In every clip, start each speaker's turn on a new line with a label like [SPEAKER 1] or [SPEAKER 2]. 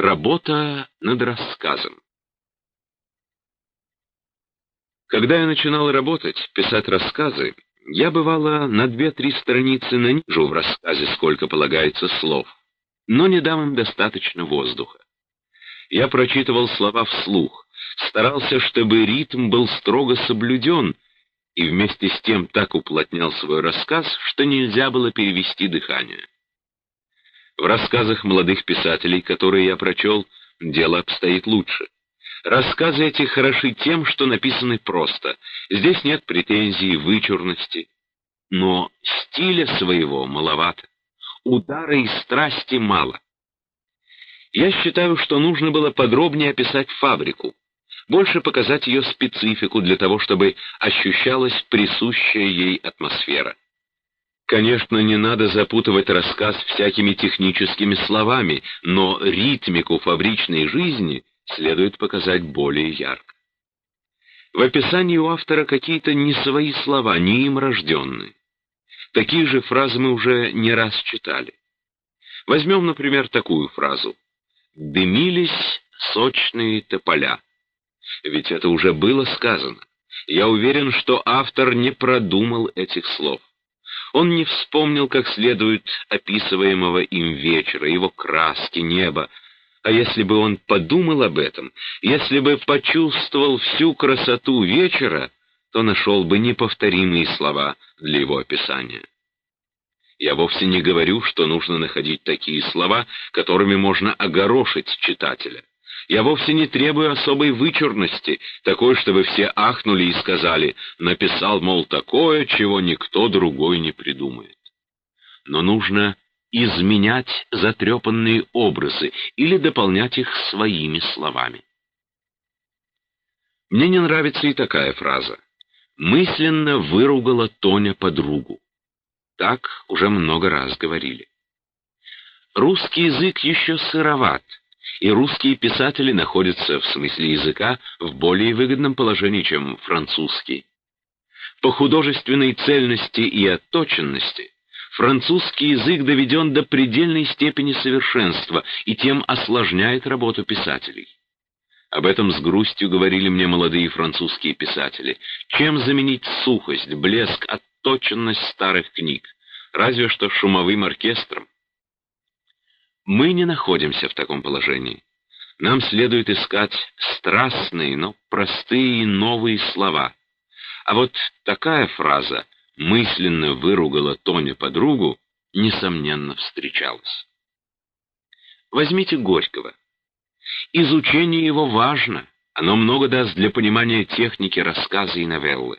[SPEAKER 1] Работа над рассказом. Когда я начинал работать, писать рассказы, я бывало на две-три страницы нанижу в рассказе, сколько полагается слов, но не дам им достаточно воздуха. Я прочитывал слова вслух, старался, чтобы ритм был строго соблюден, и вместе с тем так уплотнял свой рассказ, что нельзя было перевести дыхание. В рассказах молодых писателей, которые я прочел, дело обстоит лучше. Рассказы эти хороши тем, что написаны просто. Здесь нет претензий, вычурности. Но стиля своего маловато. Удара и страсти мало. Я считаю, что нужно было подробнее описать фабрику, больше показать ее специфику для того, чтобы ощущалась присущая ей атмосфера. Конечно, не надо запутывать рассказ всякими техническими словами, но ритмику фабричной жизни следует показать более ярко. В описании у автора какие-то не свои слова, не им рожденные. Такие же фразы мы уже не раз читали. Возьмем, например, такую фразу. «Дымились сочные тополя». Ведь это уже было сказано. Я уверен, что автор не продумал этих слов. Он не вспомнил как следует описываемого им вечера, его краски, неба. А если бы он подумал об этом, если бы почувствовал всю красоту вечера, то нашел бы неповторимые слова для его описания. Я вовсе не говорю, что нужно находить такие слова, которыми можно огорошить читателя. Я вовсе не требую особой вычурности, такой, чтобы все ахнули и сказали, написал, мол, такое, чего никто другой не придумает. Но нужно изменять затрепанные образы или дополнять их своими словами. Мне не нравится и такая фраза. Мысленно выругала Тоня подругу. Так уже много раз говорили. Русский язык еще сыроват — и русские писатели находятся в смысле языка в более выгодном положении, чем французский. По художественной цельности и отточенности французский язык доведен до предельной степени совершенства и тем осложняет работу писателей. Об этом с грустью говорили мне молодые французские писатели. Чем заменить сухость, блеск, отточенность старых книг? Разве что шумовым оркестром. Мы не находимся в таком положении. Нам следует искать страстные, но простые и новые слова. А вот такая фраза «мысленно выругала Тоня подругу» несомненно встречалась. Возьмите Горького. Изучение его важно, оно много даст для понимания техники рассказа и новеллы.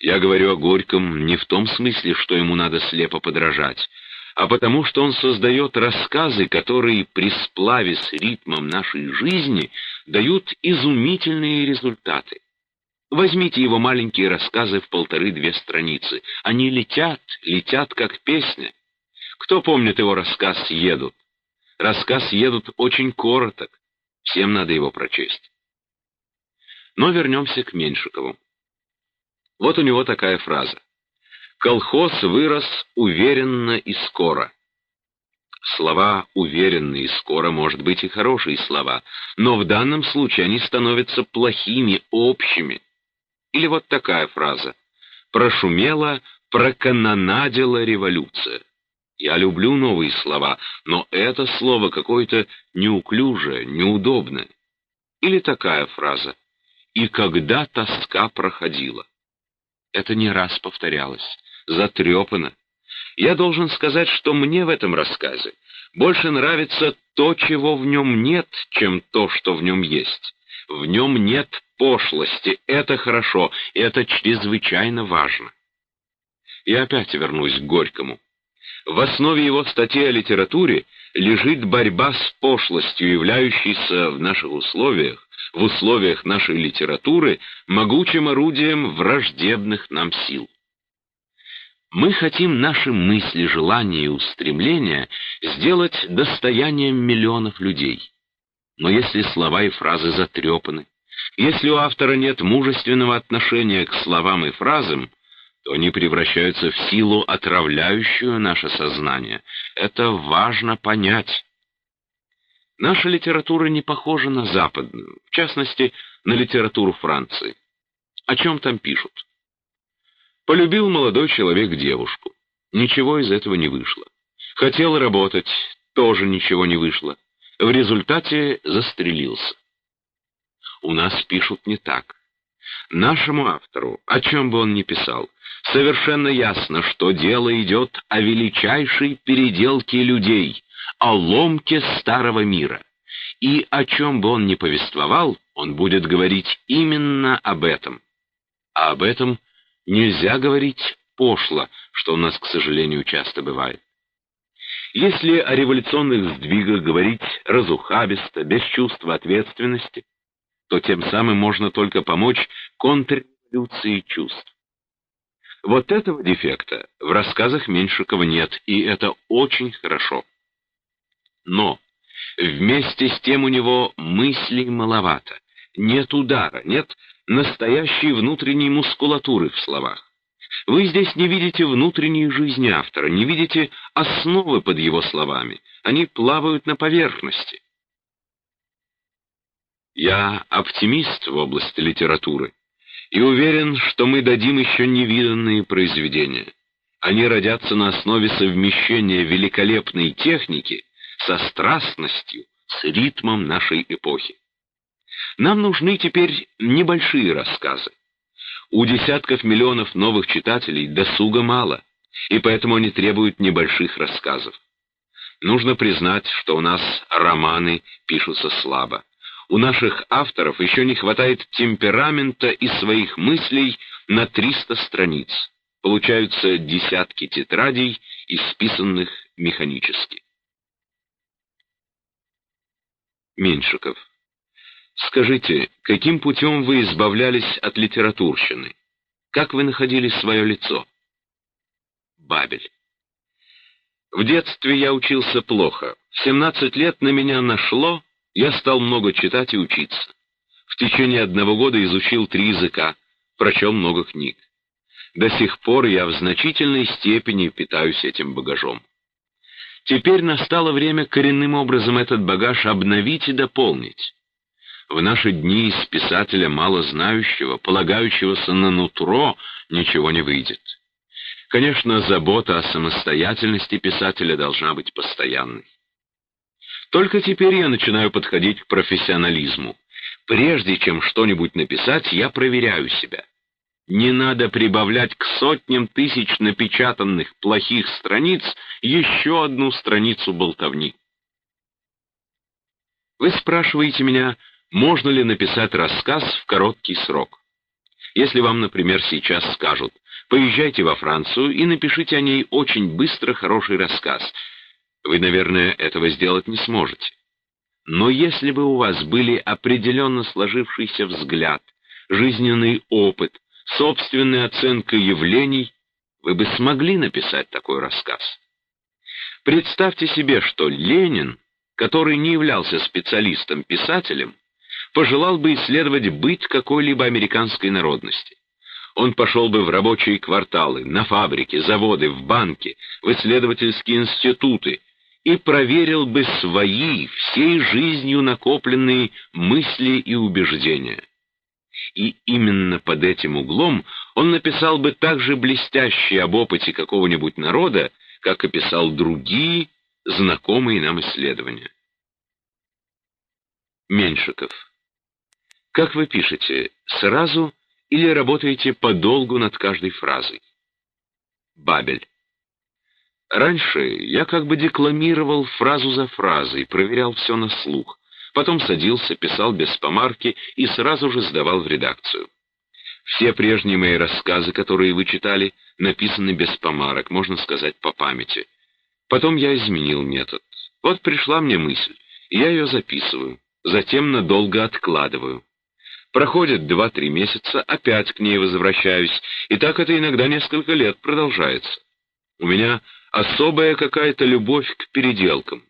[SPEAKER 1] Я говорю о Горьком не в том смысле, что ему надо слепо подражать, а потому что он создает рассказы, которые при сплаве с ритмом нашей жизни дают изумительные результаты. Возьмите его маленькие рассказы в полторы-две страницы. Они летят, летят как песня. Кто помнит его рассказ «Едут»? Рассказ «Едут» очень короток. Всем надо его прочесть. Но вернемся к Меньшикову. Вот у него такая фраза. Колхоз вырос уверенно и скоро. Слова «уверенно» и «скоро» может быть и хорошие слова, но в данном случае они становятся плохими, общими. Или вот такая фраза «прошумела, проканонадила революция». Я люблю новые слова, но это слово какое-то неуклюжее, неудобное. Или такая фраза «и когда тоска проходила». Это не раз повторялось затрепано. Я должен сказать, что мне в этом рассказе больше нравится то, чего в нем нет, чем то, что в нем есть. В нем нет пошлости, это хорошо, это чрезвычайно важно. И опять вернусь к Горькому. В основе его статьи о литературе лежит борьба с пошлостью, являющейся в наших условиях, в условиях нашей литературы, могучим орудием враждебных нам сил. Мы хотим наши мысли, желания и устремления сделать достоянием миллионов людей. Но если слова и фразы затрепаны, если у автора нет мужественного отношения к словам и фразам, то они превращаются в силу, отравляющую наше сознание. Это важно понять. Наша литература не похожа на западную, в частности, на литературу Франции. О чем там пишут? Полюбил молодой человек девушку. Ничего из этого не вышло. Хотел работать, тоже ничего не вышло. В результате застрелился. У нас пишут не так. Нашему автору, о чем бы он ни писал, совершенно ясно, что дело идет о величайшей переделке людей, о ломке старого мира. И о чем бы он ни повествовал, он будет говорить именно об этом. А об этом нельзя говорить пошло, что у нас, к сожалению, часто бывает. Если о революционных сдвигах говорить разухабисто, без чувства ответственности, то тем самым можно только помочь контрреволюции чувств. Вот этого дефекта в рассказах Меньшикова нет, и это очень хорошо. Но вместе с тем у него мыслей маловато, нет удара, нет настоящей внутренней мускулатуры в словах. Вы здесь не видите внутренней жизни автора, не видите основы под его словами. Они плавают на поверхности. Я оптимист в области литературы и уверен, что мы дадим еще невиданные произведения. Они родятся на основе совмещения великолепной техники со страстностью, с ритмом нашей эпохи. Нам нужны теперь небольшие рассказы. У десятков миллионов новых читателей досуга мало, и поэтому они требуют небольших рассказов. Нужно признать, что у нас романы пишутся слабо. У наших авторов еще не хватает темперамента и своих мыслей на 300 страниц. Получаются десятки тетрадей, исписанных механически. Меньшиков. Скажите, каким путем вы избавлялись от литературщины? Как вы находили свое лицо? Бабель. В детстве я учился плохо. В 17 лет на меня нашло, я стал много читать и учиться. В течение одного года изучил три языка, прочел много книг. До сих пор я в значительной степени питаюсь этим багажом. Теперь настало время коренным образом этот багаж обновить и дополнить. В наши дни из писателя мало знающего, полагающегося на нутро, ничего не выйдет. Конечно, забота о самостоятельности писателя должна быть постоянной. Только теперь я начинаю подходить к профессионализму. Прежде чем что-нибудь написать, я проверяю себя. Не надо прибавлять к сотням тысяч напечатанных плохих страниц еще одну страницу болтовни. Вы спрашиваете меня, можно ли написать рассказ в короткий срок. Если вам, например, сейчас скажут, поезжайте во Францию и напишите о ней очень быстро хороший рассказ, вы, наверное, этого сделать не сможете. Но если бы у вас были определенно сложившийся взгляд, жизненный опыт, собственная оценка явлений, вы бы смогли написать такой рассказ. Представьте себе, что Ленин, который не являлся специалистом-писателем, пожелал бы исследовать быт какой-либо американской народности. Он пошел бы в рабочие кварталы, на фабрики, заводы, в банки, в исследовательские институты, и проверил бы свои, всей жизнью накопленные мысли и убеждения. И именно под этим углом он написал бы так же блестяще об опыте какого-нибудь народа, как описал другие, знакомые нам исследования. Меньшиков. Как вы пишете, сразу или работаете подолгу над каждой фразой? Бабель. Раньше я как бы декламировал фразу за фразой, проверял все на слух. Потом садился, писал без помарки и сразу же сдавал в редакцию. Все прежние мои рассказы, которые вы читали, написаны без помарок, можно сказать, по памяти. Потом я изменил метод. Вот пришла мне мысль, и я ее записываю, затем надолго откладываю. Проходит два-три месяца, опять к ней возвращаюсь, и так это иногда несколько лет продолжается. У меня особая какая-то любовь к переделкам.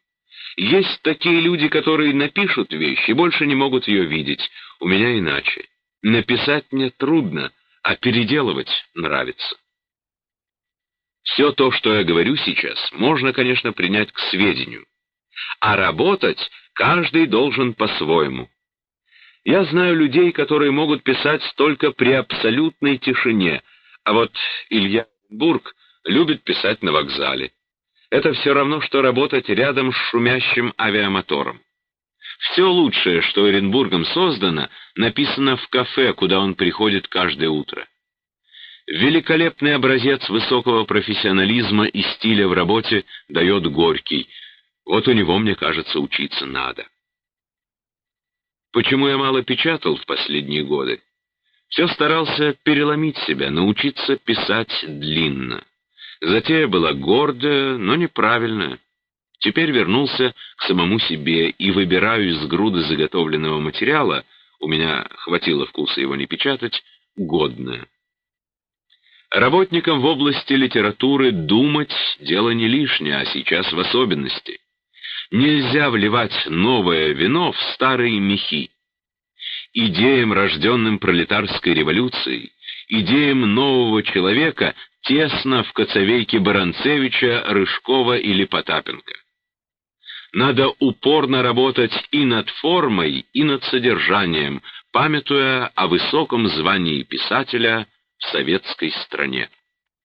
[SPEAKER 1] Есть такие люди, которые напишут вещь и больше не могут ее видеть. У меня иначе. Написать мне трудно, а переделывать нравится. Все то, что я говорю сейчас, можно, конечно, принять к сведению. А работать Каждый должен по-своему. Я знаю людей, которые могут писать только при абсолютной тишине, а вот Илья Бург любит писать на вокзале. Это все равно, что работать рядом с шумящим авиамотором. Все лучшее, что Оренбургом создано, написано в кафе, куда он приходит каждое утро. Великолепный образец высокого профессионализма и стиля в работе дает Горький. Вот у него, мне кажется, учиться надо. Почему я мало печатал в последние годы? Все старался переломить себя, научиться писать длинно. Затея была гордая, но неправильная. Теперь вернулся к самому себе и выбираю из груды заготовленного материала, у меня хватило вкуса его не печатать, годное. Работникам в области литературы думать — дело не лишнее, а сейчас в особенности. Нельзя вливать новое вино в старые мехи. Идеям, рожденным пролетарской революцией, идеям нового человека тесно в коцовейке Баранцевича, Рыжкова или Потапенко. Надо упорно работать и над формой, и над содержанием, памятуя о высоком звании писателя в советской стране.